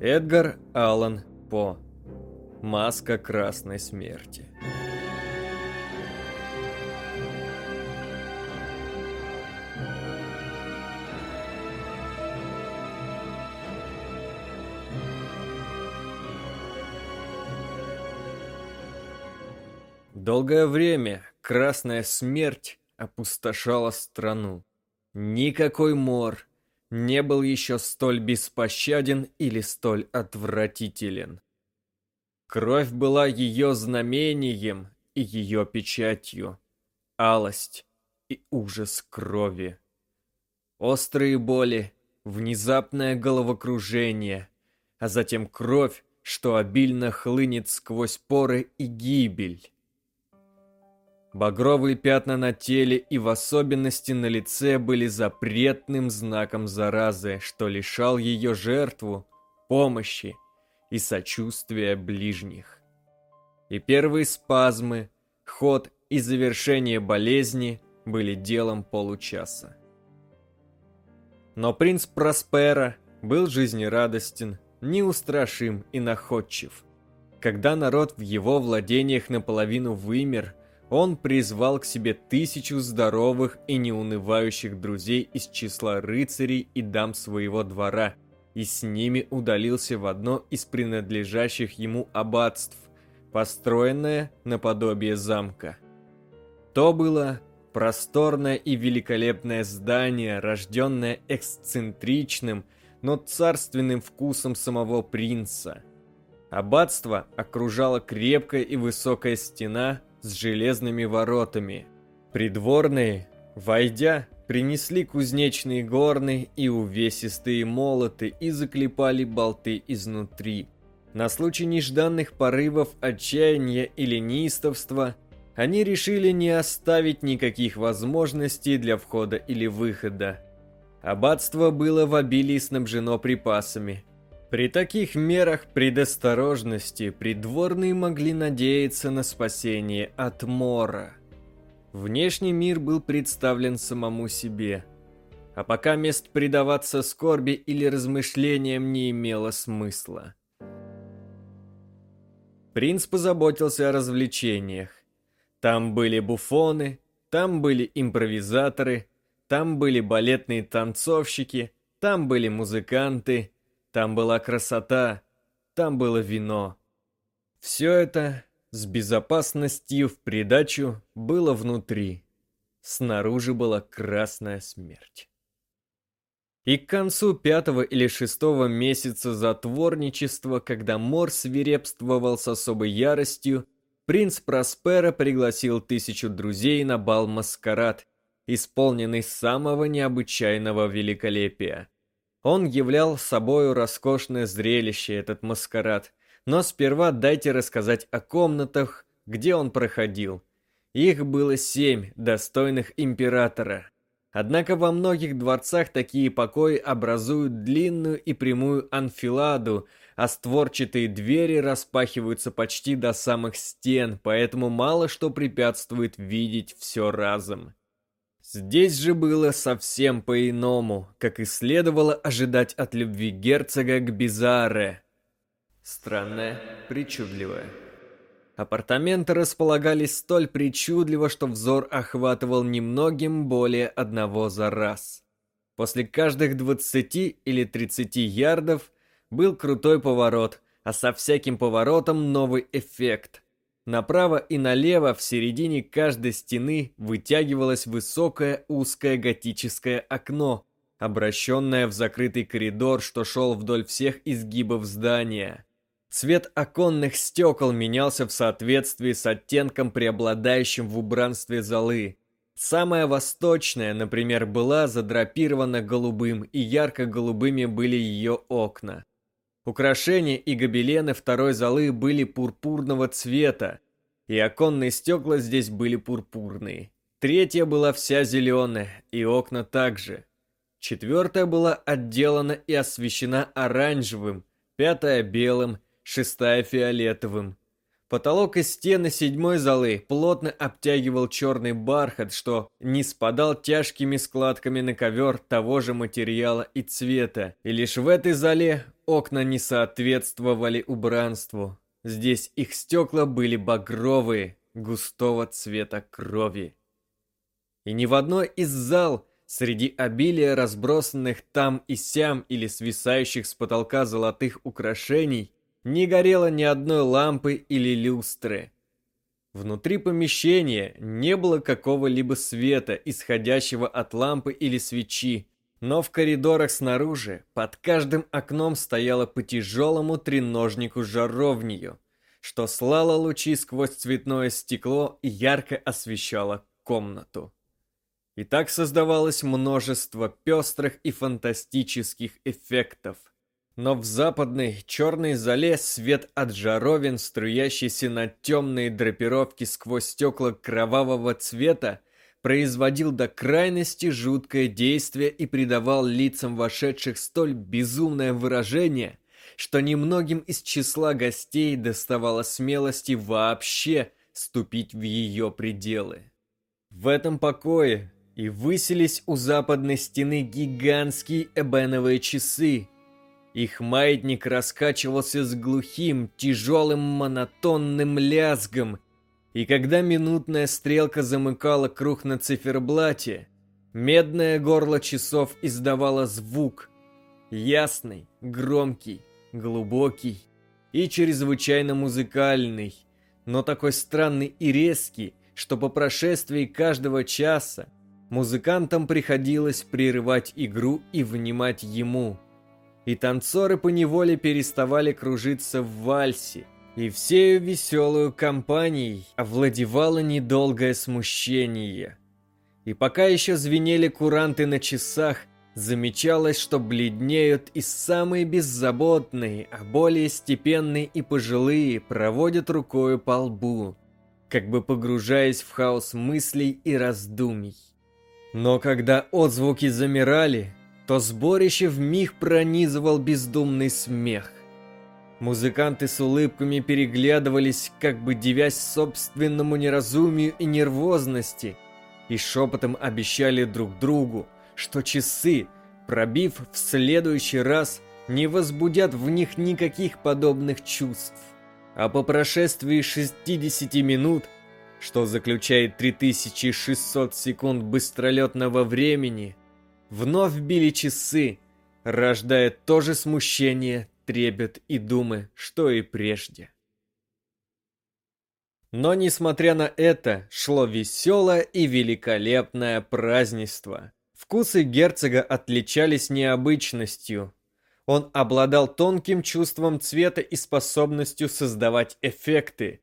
Эдгар Аллан По. Маска красной смерти. Долгое время красная смерть опустошала страну. Никакой мор не был еще столь беспощаден или столь отвратителен. Кровь была ее знамением и ее печатью, алость и ужас крови. Острые боли, внезапное головокружение, а затем кровь, что обильно хлынет сквозь поры и гибель. Багровые пятна на теле и в особенности на лице были запретным знаком заразы, что лишал ее жертву помощи и сочувствия ближних. И первые спазмы, ход и завершение болезни были делом получаса. Но принц Проспера был жизнерадостен, неустрашим и находчив. Когда народ в его владениях наполовину вымер – он призвал к себе тысячу здоровых и неунывающих друзей из числа рыцарей и дам своего двора, и с ними удалился в одно из принадлежащих ему аббатств, построенное наподобие замка. То было просторное и великолепное здание, рожденное эксцентричным, но царственным вкусом самого принца. Аббатство окружала крепкая и высокая стена, с железными воротами. Придворные, войдя, принесли кузнечные горны и увесистые молоты и заклепали болты изнутри. На случай нежданных порывов отчаяния или неистовства они решили не оставить никаких возможностей для входа или выхода. Аббатство было в обилии снабжено припасами – при таких мерах предосторожности придворные могли надеяться на спасение от мора. Внешний мир был представлен самому себе, а пока мест предаваться скорби или размышлениям не имело смысла. Принц позаботился о развлечениях. Там были буфоны, там были импровизаторы, там были балетные танцовщики, там были музыканты – там была красота, там было вино. Все это с безопасностью в придачу было внутри. Снаружи была красная смерть. И к концу пятого или шестого месяца затворничества, когда Мор свирепствовал с особой яростью, принц Проспера пригласил тысячу друзей на бал-маскарад, исполненный самого необычайного великолепия. Он являл собою роскошное зрелище, этот маскарад. Но сперва дайте рассказать о комнатах, где он проходил. Их было семь, достойных императора. Однако во многих дворцах такие покои образуют длинную и прямую анфиладу, а створчатые двери распахиваются почти до самых стен, поэтому мало что препятствует видеть все разом. Здесь же было совсем по-иному, как и следовало ожидать от любви герцога к Бизаре. Странное, причудливое. Апартаменты располагались столь причудливо, что взор охватывал немногим более одного за раз. После каждых 20 или 30 ярдов был крутой поворот, а со всяким поворотом новый эффект – Направо и налево в середине каждой стены вытягивалось высокое узкое готическое окно, обращенное в закрытый коридор, что шел вдоль всех изгибов здания. Цвет оконных стекол менялся в соответствии с оттенком, преобладающим в убранстве залы. Самая восточная, например, была задрапирована голубым, и ярко-голубыми были ее окна. Украшения и гобелены второй залы были пурпурного цвета, и оконные стекла здесь были пурпурные. Третья была вся зеленая, и окна также. Четвертая была отделана и освещена оранжевым, пятая белым, шестая фиолетовым. Потолок и стены седьмой залы плотно обтягивал черный бархат, что не спадал тяжкими складками на ковер того же материала и цвета. И лишь в этой зале окна не соответствовали убранству. Здесь их стекла были багровые, густого цвета крови. И ни в одной из зал, среди обилия разбросанных там и сям или свисающих с потолка золотых украшений, не горело ни одной лампы или люстры. Внутри помещения не было какого-либо света, исходящего от лампы или свечи, но в коридорах снаружи под каждым окном стояло по тяжелому треножнику жаровнию, что слало лучи сквозь цветное стекло и ярко освещало комнату. И так создавалось множество пестрых и фантастических эффектов. Но в западной черной зале свет от жаровин, струящийся на темные драпировки сквозь стекла кровавого цвета, производил до крайности жуткое действие и придавал лицам вошедших столь безумное выражение, что немногим из числа гостей доставало смелости вообще ступить в ее пределы. В этом покое и высились у западной стены гигантские эбеновые часы. Их маятник раскачивался с глухим, тяжелым, монотонным лязгом, и когда минутная стрелка замыкала круг на циферблате, медное горло часов издавало звук, ясный, громкий, глубокий и чрезвычайно музыкальный, но такой странный и резкий, что по прошествии каждого часа Музыкантам приходилось прерывать игру и внимать ему. И танцоры поневоле переставали кружиться в вальсе, и всею веселую компанией овладевало недолгое смущение. И пока еще звенели куранты на часах, замечалось, что бледнеют и самые беззаботные, а более степенные и пожилые проводят рукою по лбу, как бы погружаясь в хаос мыслей и раздумий. Но когда отзвуки замирали, то сборище вмиг пронизывал бездумный смех. Музыканты с улыбками переглядывались, как бы девясь собственному неразумию и нервозности, и шепотом обещали друг другу, что часы, пробив в следующий раз, не возбудят в них никаких подобных чувств. А по прошествии 60 минут – что заключает 3600 секунд быстролетного времени, вновь били часы, рождая то же смущение, трепет и думы, что и прежде. Но, несмотря на это, шло веселое и великолепное празднество. Вкусы герцога отличались необычностью. Он обладал тонким чувством цвета и способностью создавать эффекты,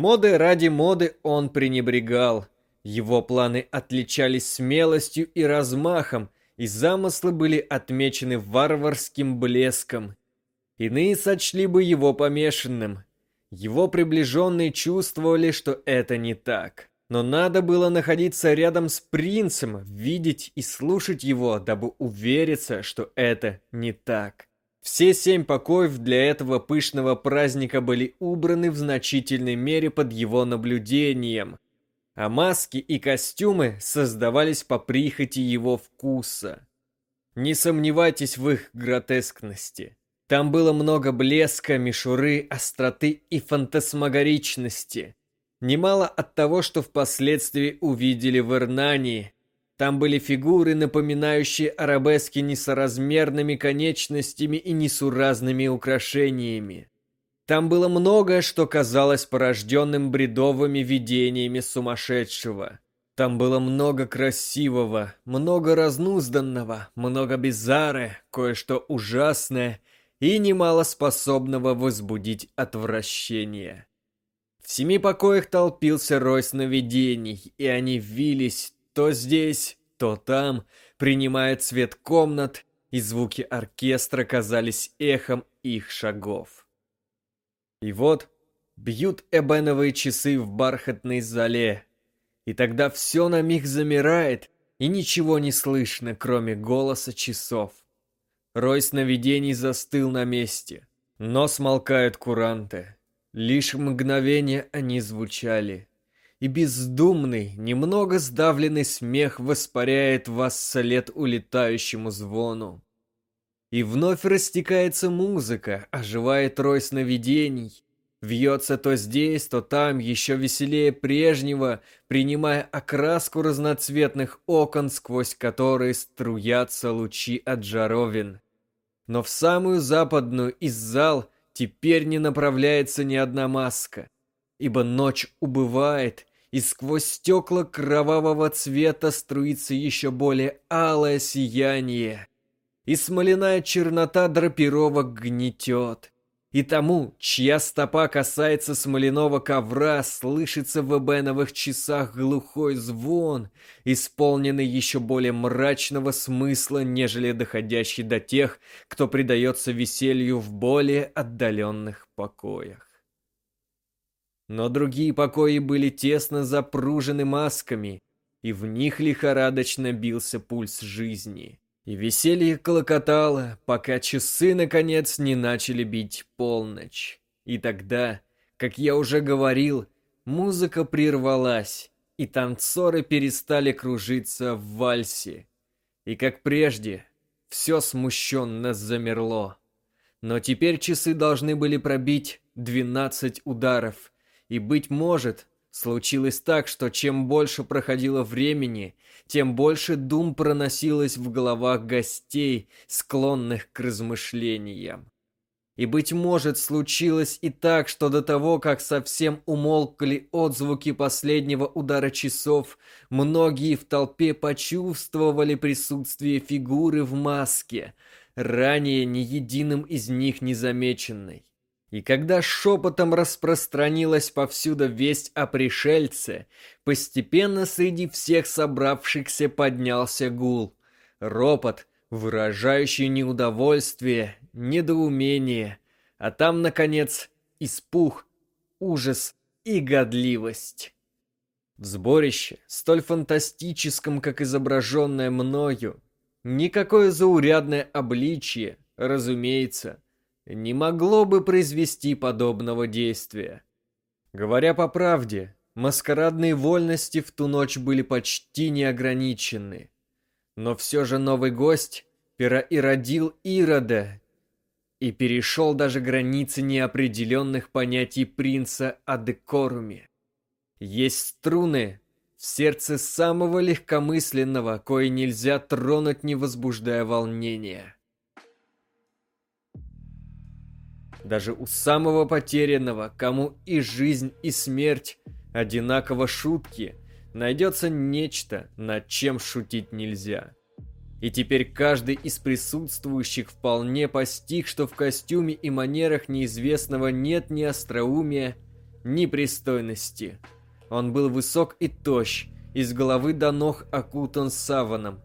Моды ради моды он пренебрегал. Его планы отличались смелостью и размахом, и замыслы были отмечены варварским блеском. Иные сочли бы его помешанным. Его приближенные чувствовали, что это не так. Но надо было находиться рядом с принцем, видеть и слушать его, дабы увериться, что это не так. Все семь покоев для этого пышного праздника были убраны в значительной мере под его наблюдением, а маски и костюмы создавались по прихоти его вкуса. Не сомневайтесь в их гротескности. Там было много блеска, мишуры, остроты и фантасмагоричности. Немало от того, что впоследствии увидели в Ирнании, там были фигуры, напоминающие арабески несоразмерными конечностями и несуразными украшениями. Там было многое, что казалось порожденным бредовыми видениями сумасшедшего. Там было много красивого, много разнузданного, много bizarre, кое-что ужасное и немало способного возбудить отвращение. В семи покоях толпился рой сновидений, и они вились, то здесь, то там, принимая цвет комнат, и звуки оркестра казались эхом их шагов. И вот бьют эбеновые часы в бархатной зале, и тогда все на миг замирает, и ничего не слышно, кроме голоса часов. Рой сновидений застыл на месте, но смолкают куранты. Лишь мгновение они звучали и бездумный, немного сдавленный смех воспаряет вас след улетающему звону. И вновь растекается музыка, оживает рой сновидений. Вьется то здесь, то там, еще веселее прежнего, принимая окраску разноцветных окон, сквозь которые струятся лучи от жаровин. Но в самую западную из зал теперь не направляется ни одна маска, ибо ночь убывает, и сквозь стекла кровавого цвета струится еще более алое сияние, и смоляная чернота драпировок гнетет. И тому, чья стопа касается смоляного ковра, слышится в эбеновых часах глухой звон, исполненный еще более мрачного смысла, нежели доходящий до тех, кто предается веселью в более отдаленных покоях. Но другие покои были тесно запружены масками, и в них лихорадочно бился пульс жизни. И веселье колокотало, пока часы, наконец, не начали бить полночь. И тогда, как я уже говорил, музыка прервалась, и танцоры перестали кружиться в вальсе. И как прежде, все смущенно замерло. Но теперь часы должны были пробить двенадцать ударов, и, быть может, случилось так, что чем больше проходило времени, тем больше дум проносилось в головах гостей, склонных к размышлениям. И, быть может, случилось и так, что до того, как совсем умолкли отзвуки последнего удара часов, многие в толпе почувствовали присутствие фигуры в маске, ранее ни единым из них не замеченной. И когда шепотом распространилась повсюду весть о пришельце, постепенно среди всех собравшихся поднялся гул. Ропот, выражающий неудовольствие, недоумение, а там, наконец, испух, ужас и годливость. В сборище, столь фантастическом, как изображенное мною, никакое заурядное обличие, разумеется, не могло бы произвести подобного действия. Говоря по правде, маскарадные вольности в ту ночь были почти неограничены. Но все же новый гость переиродил Ирода и перешел даже границы неопределенных понятий принца о декоруме. Есть струны в сердце самого легкомысленного, кое нельзя тронуть, не возбуждая волнения. Даже у самого потерянного, кому и жизнь, и смерть одинаково шутки, найдется нечто, над чем шутить нельзя. И теперь каждый из присутствующих вполне постиг, что в костюме и манерах неизвестного нет ни остроумия, ни пристойности. Он был высок и тощ, из головы до ног окутан саваном.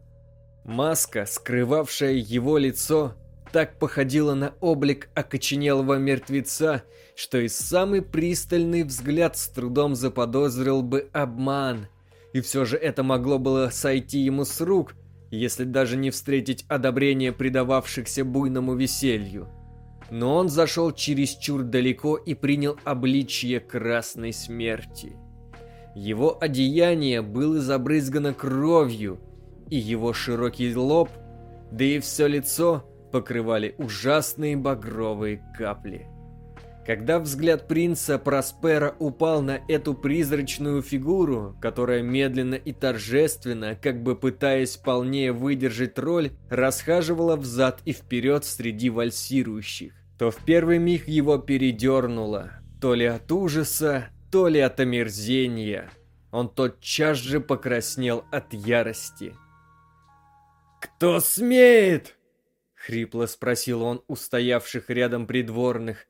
Маска, скрывавшая его лицо, так походила на облик окоченелого мертвеца, что и самый пристальный взгляд с трудом заподозрил бы обман. И все же это могло было сойти ему с рук, если даже не встретить одобрение предававшихся буйному веселью. Но он зашел чересчур далеко и принял обличье красной смерти. Его одеяние было забрызгано кровью, и его широкий лоб, да и все лицо – покрывали ужасные багровые капли. Когда взгляд принца Проспера упал на эту призрачную фигуру, которая медленно и торжественно, как бы пытаясь полнее выдержать роль, расхаживала взад и вперед среди вальсирующих, то в первый миг его передернуло, то ли от ужаса, то ли от омерзения. Он тотчас же покраснел от ярости. «Кто смеет?» Хрипло спросил он у стоявших рядом придворных.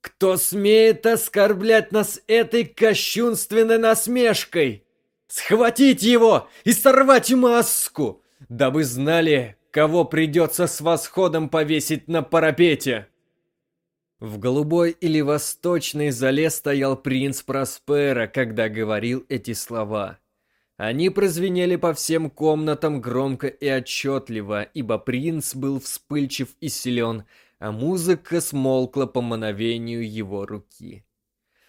«Кто смеет оскорблять нас этой кощунственной насмешкой? Схватить его и сорвать маску, дабы знали, кого придется с восходом повесить на парапете!» В голубой или восточной зале стоял принц Проспера, когда говорил эти слова. Они прозвенели по всем комнатам громко и отчетливо, ибо принц был вспыльчив и силен, а музыка смолкла по мановению его руки.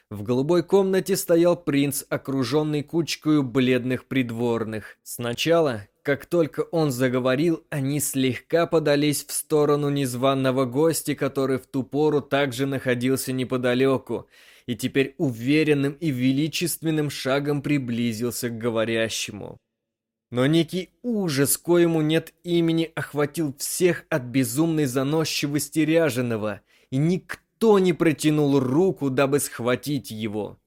В голубой комнате стоял принц, окруженный кучкою бледных придворных. Сначала как только он заговорил, они слегка подались в сторону незваного гостя, который в ту пору также находился неподалеку, и теперь уверенным и величественным шагом приблизился к говорящему. Но некий ужас, коему нет имени, охватил всех от безумной заносчивости ряженого, и никто не протянул руку, дабы схватить его.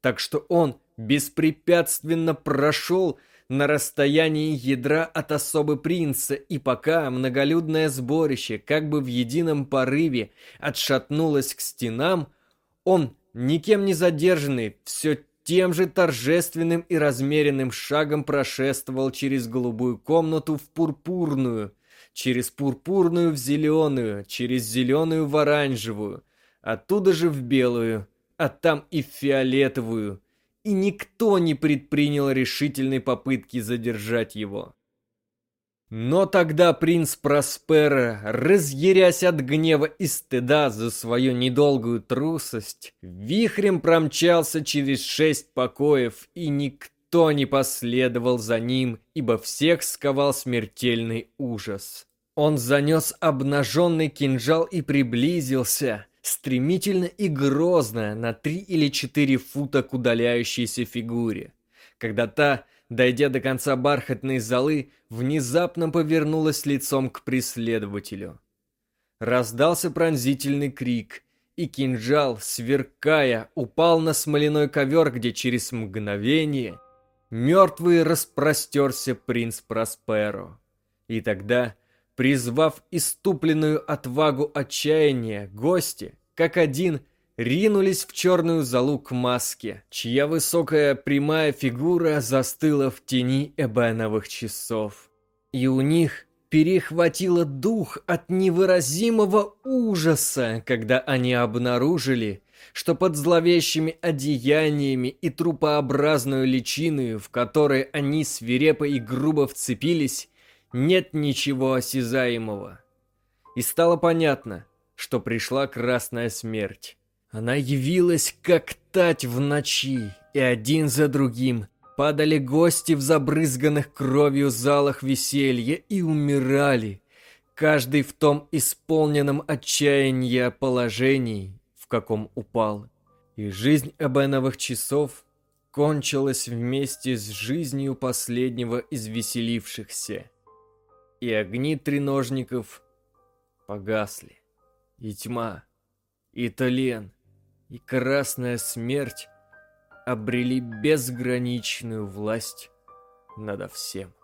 Так что он беспрепятственно прошел на расстоянии ядра от особы принца, и пока многолюдное сборище как бы в едином порыве отшатнулось к стенам, он, никем не задержанный, все тем же торжественным и размеренным шагом прошествовал через голубую комнату в пурпурную, через пурпурную в зеленую, через зеленую в оранжевую, оттуда же в белую, а там и в фиолетовую, и никто не предпринял решительной попытки задержать его. Но тогда принц Проспера, разъярясь от гнева и стыда за свою недолгую трусость, вихрем промчался через шесть покоев, и никто не последовал за ним, ибо всех сковал смертельный ужас. Он занес обнаженный кинжал и приблизился, стремительно и грозно на три или четыре фута к удаляющейся фигуре. Когда та, дойдя до конца бархатной золы, внезапно повернулась лицом к преследователю. Раздался пронзительный крик, и кинжал, сверкая, упал на смоляной ковер, где через мгновение мертвый распростерся принц Просперо. И тогда Призвав иступленную отвагу отчаяния, гости, как один, ринулись в черную залу к маске, чья высокая прямая фигура застыла в тени эбеновых часов. И у них перехватило дух от невыразимого ужаса, когда они обнаружили, что под зловещими одеяниями и трупообразную личиной, в которой они свирепо и грубо вцепились, нет ничего осязаемого. И стало понятно, что пришла красная смерть. Она явилась, как тать в ночи, и один за другим падали гости в забрызганных кровью залах веселья и умирали, каждый в том исполненном отчаяния положении, в каком упал. И жизнь Эбеновых часов кончилась вместе с жизнью последнего из веселившихся и огни треножников погасли. И тьма, и тлен, и красная смерть обрели безграничную власть надо всем.